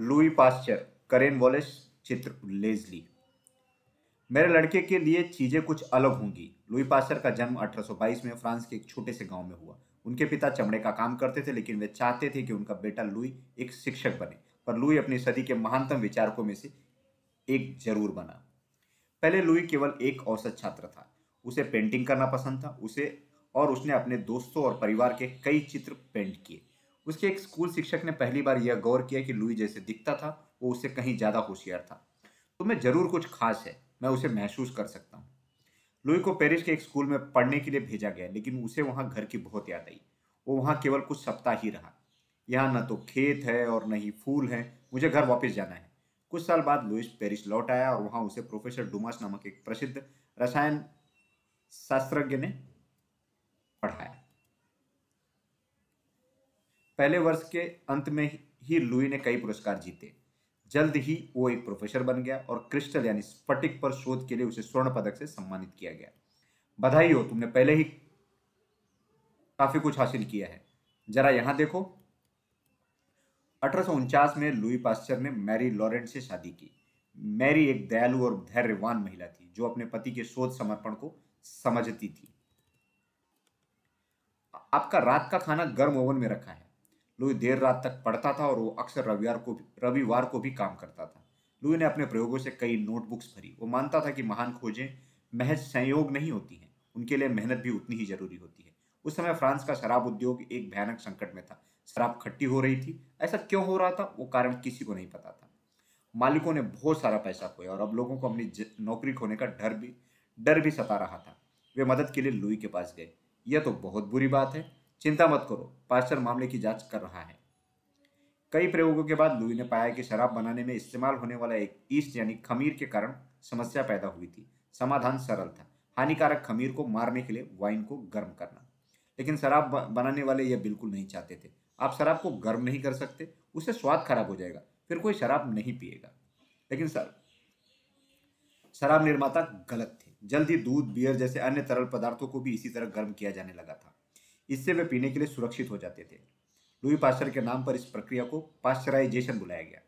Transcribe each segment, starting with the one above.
Louis Pasteur, Karen Wallace, चित्र Leslie. मेरे लड़के के लिए चीज़ें कुछ अलग होंगी। लुई पास्चर का जन्म 1822 में फ्रांस के एक छोटे से गाँव में हुआ। उनके पिता चमड़े का काम करते थे, लेकिन वे चाहते थे कि उनका बेटा लुई एक शिक्षक बने। पर लुई अपनी सदी के महानतम विचारकों में से एक ज़रूर बना। पहले लुई केवल एक औसत छात्र था। उसे पेंटिंग करना पसंद था। उसे और उसने अपने दोस्तों और परिवार के कई चित्र पेंट किए। उसके एक स्कूल शिक्षक ने पहली बार यह गौर किया कि लुई जैसे दिखता था, वो उससे कहीं ज़्यादा होशियार था। तुम्हें ज़रूर कुछ खास है, मैं उसे महसूस कर सकता हूँ। लुई को पेरिस के एक स्कूल में पढ़ने के लिए भेजा गया, लेकिन उसे वहाँ घर की बहुत याद आई। वो वहाँ केवल कुछ सप्ताह ही रहा। यहाँ न तो खेत है और न ही फूल है, मुझे घर वापस जाना है। कुछ साल बाद लुइस पेरिस लौट आया और वहाँ उसे प्रोफेसर डुमास नामक एक प्रसिद्ध रसायन शास्त्रज्ञ ने पढ़ाया। पहले वर्ष के अंत में ही लुई ने कई पुरस्कार जीते। जल्द ही वो एक प्रोफेसर बन गया और क्रिस्टल यानी स्फटिक पर शोध के लिए उसे स्वर्ण पदक से सम्मानित किया गया। बधाई हो, तुमने पहले ही काफ़ी कुछ हासिल किया है। जरा यहाँ देखो। अठारह में लुई पास्चर ने मैरी लॉरेंट से शादी की। मैरी एक दयालु और धैर्यवान महिला थी, जो अपने पति के शोध समर्पण को समझती थी। आपका रात का खाना गर्म ओवन में रखा है। लुई देर रात तक पढ़ता था और वो अक्सर रविवार को रविवार को भी काम करता था। लुई ने अपने प्रयोगों से कई नोटबुक्स भरी। वो मानता था कि महान खोजें महज संयोग नहीं होती हैं। उनके लिए मेहनत भी उतनी ही ज़रूरी होती है। उस समय फ्रांस का शराब उद्योग एक भयानक संकट में था। शराब खट्टी हो रही थी। ऐसा क्यों हो रहा था? वो कारण किसी को नहीं पता था। मालिकों ने बहुत सारा पैसा खोया और अब लोगों को अपनी नौकरी खोने का डर भी डर भी सता रहा था। वे मदद के लिए लुई के पास गए। यह तो बहुत बुरी बात है। चिंता मत करो, पास्टर मामले की जाँच कर रहा है। कई प्रयोगों के बाद लुई ने पाया कि शराब बनाने में इस्तेमाल होने वाला एक ईस्ट यानी खमीर के कारण समस्या पैदा हुई थी। समाधान सरल था, हानिकारक खमीर को मारने के लिए वाइन को गर्म करना। लेकिन शराब बनाने वाले यह बिल्कुल नहीं चाहते थे। आप शराब को गर्म नहीं कर सकते, उससे स्वाद खराब हो जाएगा, फिर कोई शराब नहीं पिएगा। लेकिन सर, शराब निर्माता गलत थे। जल्द दूध, बियर जैसे अन्य तरल पदार्थों को भी इसी तरह गर्म किया जाने लगा था। इससे वे पीने के लिए सुरक्षित हो जाते थे। लुई पास्चर के नाम पर इस प्रक्रिया को पास्चराइजेशन बुलाया गया।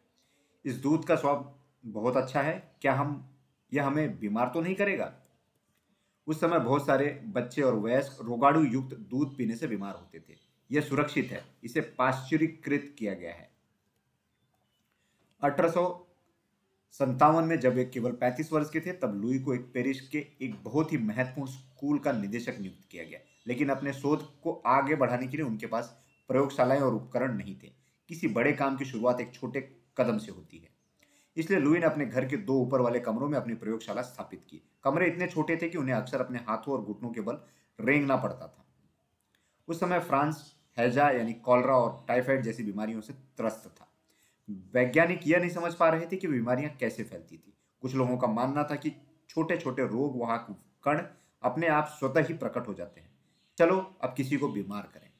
इस दूध का स्वाद बहुत अच्छा है। क्या हम, यह हमें बीमार तो नहीं करेगा? उस समय बहुत सारे बच्चे और वयस्क रोगाणु युक्त दूध पीने से बीमार होते थे। यह सुरक्षित है। इसे पाश्चरीकृत किया गया है। अठारह में जब वे केवल 35 वर्ष के थे, तब लुई को एक पेरिस के एक बहुत ही महत्वपूर्ण स्कूल का निदेशक नियुक्त किया गया। लेकिन अपने शोध को आगे बढ़ाने के लिए उनके पास प्रयोगशालाएँ और उपकरण नहीं थे। किसी बड़े काम की शुरुआत एक छोटे कदम से होती है। इसलिए लुई ने अपने घर के दो ऊपर वाले कमरों में अपनी प्रयोगशाला स्थापित की। कमरे इतने छोटे थे कि उन्हें अक्सर अपने हाथों और घुटनों के बल रेंगना पड़ता था। उस समय फ्रांस, हैजा यानी कॉलरा और टाइफाइड जैसी बीमारियों से त्रस्त था। वैज्ञानिक यह नहीं समझ पा रहे थे कि बीमारियाँ कैसे फैलती थी। कुछ लोगों का मानना था कि छोटे छोटे रोग वहाँ कण अपने आप स्वतः ही प्रकट हो जाते हैं। चलो, अब किसी को बीमार करें।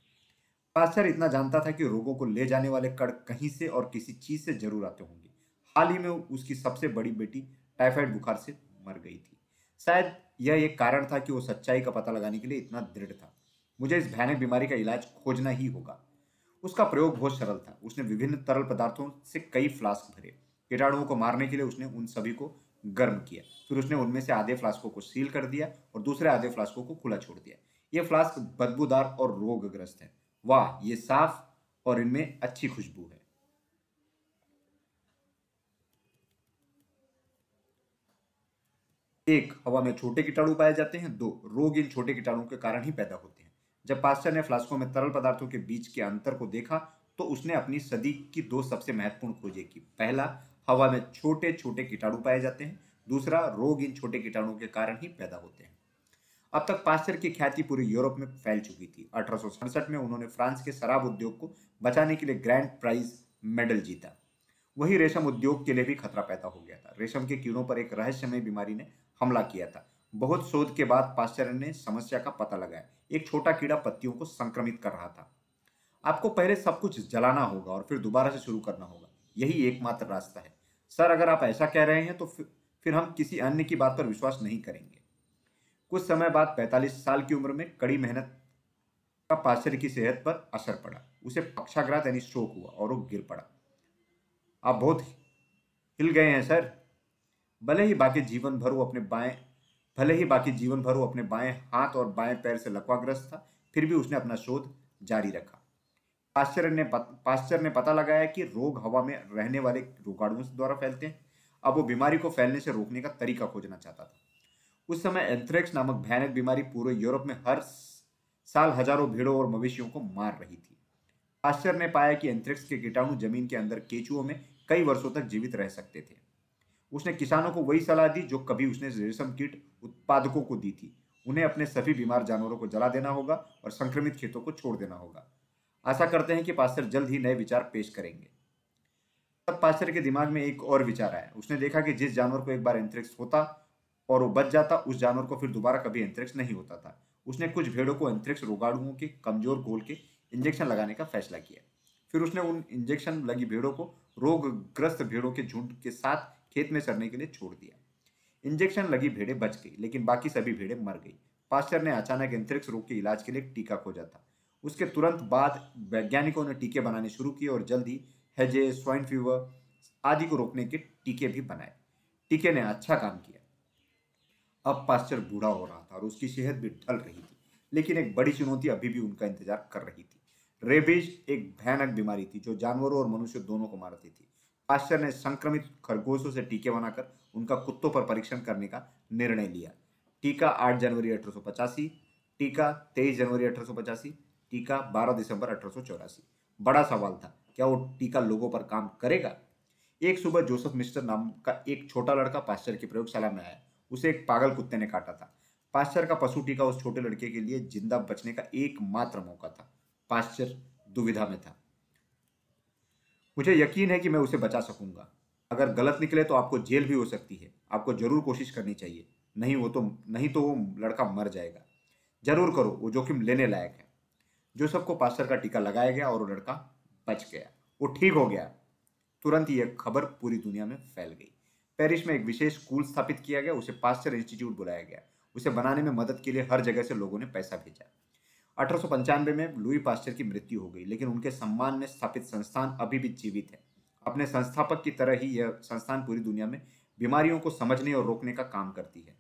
पास्टर इतना जानता था कि रोगों को ले जाने वाले कण कहीं से और किसी चीज़ से ज़रूर आते होंगे। हाल ही में उसकी सबसे बड़ी बेटी टाइफाइड बुखार से मर गई थी। शायद यह एक कारण था कि वो सच्चाई का पता लगाने के लिए इतना दृढ़ था। मुझे इस भयानक बीमारी का इलाज खोजना ही होगा। उसका प्रयोग बहुत सरल था। उसने विभिन्न तरल पदार्थों से कई फ्लास्क भरे। कीटाणुओं को मारने के लिए उसने उन सभी को गर्म किया। फिर उसने उनमें से आधे फ्लास्कों को सील कर दिया और दूसरे आधे फ्लास्कों को खुला छोड़ दिया। ये फ्लास्क बदबूदार और रोगग्रस्त है। वाह, ये साफ़ और इनमें अच्छी खुशबू है। एक, हवा में छोटे कीटाणु पाए जाते हैं। दो, रोग इन छोटे कीटाणुओं के कारण ही पैदा होते हैं। जब पास्टर ने फ्लास्कों में तरल पदार्थों के बीच के अंतर को देखा तो उसने अपनी सदी की दो सबसे महत्वपूर्ण खोजें की। पहला, हवा में छोटे छोटे कीटाणु पाए जाते हैं। दूसरा, रोग इन छोटे कीटाणुओं के कारण ही पैदा होते हैं। अब तक पास्टर की ख्याति पूरी यूरोप में फैल चुकी थी। अठारह सौ सड़सठ में उन्होंने फ्रांस के शराब उद्योग को बचाने के लिए ग्रैंड प्राइज मेडल जीता। वही रेशम उद्योग के लिए भी खतरा पैदा हो गया था। रेशम के कीड़ों पर एक रहस्यमय बीमारी ने हमला किया था। बहुत शोध के बाद पास्टर ने समस्या का पता लगाया। एक छोटा कीड़ा पत्तियों को संक्रमित कर रहा था। आपको पहले सब कुछ जलाना होगा और फिर दोबारा से शुरू करना होगा। यही एकमात्र रास्ता है। सर, अगर आप ऐसा कह रहे हैं तो फिर हम किसी अन्य की बात पर विश्वास नहीं करेंगे। कुछ समय बाद 45 साल की उम्र में कड़ी मेहनत का पास्चर की सेहत पर असर पड़ा। उसे पक्षाघात यानी स्ट्रोक हुआ और वो गिर पड़ा। आप बहुत हिल गए हैं, सर। भले ही बाकी जीवन भर वो अपने बाएँ, भले ही बाकी जीवन भर वो अपने बाएँ हाथ और बाएँ पैर से लकवाग्रस्त था, फिर भी उसने अपना शोध जारी रखा। पाश्चर ने पाश्चर ने पता लगाया कि रोग हवा में रहने वाले रोगाणुओं द्वारा फैलते हैं। अब वो बीमारी को फैलने से रोकने का तरीका खोजना चाहता था। उस समय एंथ्रेक्स नामक भयानक बीमारी पूरे यूरोप में हर साल हज़ारों भेड़ों और मवेशियों को मार रही थी। पाश्चर ने पाया कि एंथ्रेक्स के कीटाणु ज़मीन के अंदर केचुओं में कई वर्षों तक जीवित रह सकते थे। उसने किसानों को वही सलाह दी जो कभी उसने रेशम कीट उत्पादकों को दी थी। उन्हें अपने सभी बीमार जानवरों को जला देना होगा और संक्रमित खेतों को छोड़ देना होगा। आशा करते हैं कि पास्टर जल्द ही नए विचार पेश करेंगे। तब पास्टर के दिमाग में एक और विचार आया। उसने देखा कि जिस जानवर को एक बार एंथ्रेक्स होता और वो बच जाता, उस जानवर को फिर दोबारा कभी एंथ्रेक्स नहीं होता था। उसने कुछ भेड़ों को एंथ्रेक्स रोगाणुओं के कमज़ोर गोल के इंजेक्शन लगाने का फैसला किया। फिर उसने उन इंजेक्शन लगी भेड़ों को रोगग्रस्त भेड़ों के झुंड के साथ खेत में सड़ने के लिए छोड़ दिया। इंजेक्शन लगी भेड़ें बच गई, लेकिन बाकी सभी भेड़ें मर गई। पास्टर ने अचानक एंथ्रेक्स रोग के इलाज के लिए टीका खोजा था। उसके तुरंत बाद वैज्ञानिकों ने टीके बनाने शुरू किए और जल्द ही हैजे स्वाइन फीवर आदि को रोकने के टीके भी बनाए। टीके ने अच्छा काम किया। अब पास्चर बूढ़ा हो रहा था और उसकी सेहत भी ढल रही थी, लेकिन एक बड़ी चुनौती अभी भी उनका इंतज़ार कर रही थी। रेबीज एक भयानक बीमारी थी, जो जानवरों और मनुष्य दोनों को मारती थी। पास्चर ने संक्रमित खरगोशों से टीके बनाकर उनका कुत्तों पर परीक्षण करने का निर्णय लिया। टीका 8 जनवरी अठारह सौ पचासी, टीका 23 जनवरी अठारह सौ पचासी, टीका 12 दिसंबर अठारह सौ चौरासी। बड़ा सवाल था, क्या वो टीका लोगों पर काम करेगा? एक सुबह जोसेफ मिस्टर नाम का एक छोटा लड़का पास्चर की प्रयोगशाला में आया। उसे एक पागल कुत्ते ने काटा था। पाश्चर का पशु टीका उस छोटे लड़के के लिए ज़िंदा बचने का एकमात्र मौका था। पाश्चर दुविधा में था। मुझे यकीन है कि मैं उसे बचा सकूँगा। अगर गलत निकले तो आपको जेल भी हो सकती है। आपको ज़रूर कोशिश करनी चाहिए। नहीं वो तो नहीं तो वो लड़का मर जाएगा। ज़रूर करो, वो जोखिम लेने लायक है। जो सबको पास्टर का टीका लगाया गया और वो लड़का बच गया। वो ठीक हो गया। तुरंत ही यह खबर पूरी दुनिया में फैल गई। पेरिस में एक विशेष स्कूल स्थापित किया गया, उसे पास्टर इंस्टीट्यूट बुलाया गया। उसे बनाने में मदद के लिए हर जगह से लोगों ने पैसा भेजा। अठारह में लुई पास्टर की मृत्यु हो गई, लेकिन उनके सम्मान में स्थापित संस्थान अभी भी जीवित है। अपने संस्थापक की तरह ही यह संस्थान पूरी दुनिया में बीमारियों को समझने और रोकने का काम करती है।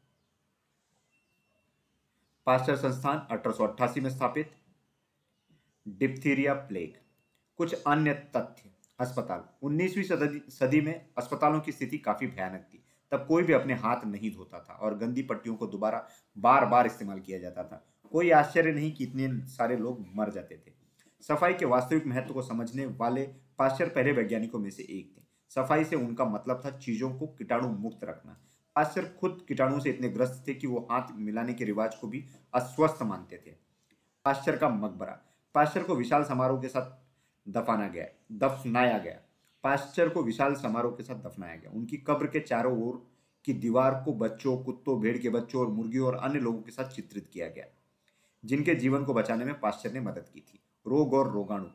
पास्टर संस्थान अठारह सौ अट्ठासी में स्थापित डिप्थीरिया प्लेग। कुछ अन्य तथ्य। अस्पताल। 19वीं सदी में अस्पतालों की स्थिति काफ़ी भयानक थी। तब कोई भी अपने हाथ नहीं धोता था और गंदी पट्टियों को दोबारा बार बार इस्तेमाल किया जाता था। कोई आश्चर्य नहीं कि इतने सारे लोग मर जाते थे। सफ़ाई के वास्तविक महत्व को समझने वाले पाश्चर पहले वैज्ञानिकों में से एक थे। सफ़ाई से उनका मतलब था चीज़ों को कीटाणु मुक्त रखना। पाश्चर खुद कीटाणु से इतने ग्रस्त थे कि वो हाथ मिलाने के रिवाज को भी अस्वस्थ मानते थे। पाश्चर का मकबरा। पाश्चर को विशाल समारोह के साथ दफाना गया, दफनाया गया। पाश्चर को विशाल समारोह के साथ दफनाया गया। उनकी कब्र के चारों ओर की दीवार को बच्चों, कुत्तों, भेड़ के बच्चों और मुर्गियों और अन्य लोगों के साथ चित्रित किया गया, जिनके जीवन को बचाने में पाश्चर ने मदद की थी। रोग और रोगाणु।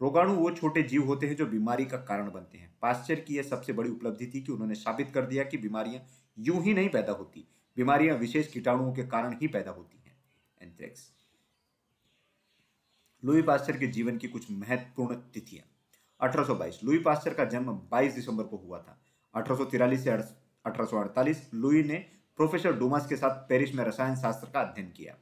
रोगाणु वो छोटे जीव होते हैं जो बीमारी का कारण बनते हैं। पाश्चर की यह सबसे बड़ी उपलब्धि थी कि उन्होंने साबित कर दिया कि बीमारियाँ यूँ ही नहीं पैदा होती। बीमारियाँ विशेष कीटाणुओं के कारण ही पैदा होती हैं। एंथ्रेक्स। लुई पास्चर के जीवन की कुछ महत्वपूर्ण तिथियाँ। 1822 लुई पास्चर का जन्म 22 दिसंबर को हुआ था। अठारह से अठारह सौ अड़तालीस, लुई ने प्रोफेसर डोमास के साथ पेरिस में रसायन शास्त्र का अध्ययन किया।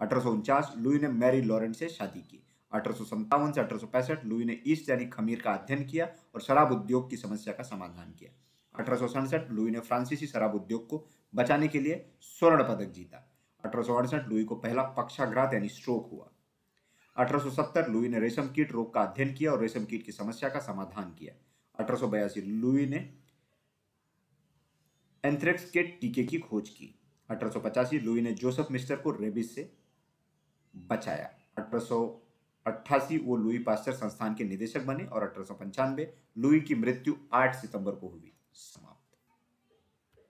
अठारह सौ उनचास, लुई ने मैरी लॉरेंट से शादी की। अठारह सौ सत्तावन से अठारह सौ पैंसठ, लुई ने ईस्ट यानी खमीर का अध्ययन किया और शराब उद्योग की समस्या का समाधान किया। अठारह सौ सड़सठ, लुई ने फ्रांसीसी शराब उद्योग को बचाने के लिए स्वर्ण पदक जीता। अठारह सौ अड़सठ, लुई को पहला पक्षाघात यानी स्ट्रोक हुआ। 1870 लुई ने रेशम कीट रोग का अध्ययन किया और रेशम कीट की समस्या का समाधान किया। अठारह लुई ने एंथ्रेक्स के टीके की खोज की। अठारह सौ पचासी, लुई ने जोसेफ मिस्टर को रेबिस से बचाया। अठारह वो लुई पास्टर संस्थान के निदेशक बने और अठारह सौ पंचानवे, लुई की मृत्यु 8 सितंबर को हुई। समाप्त।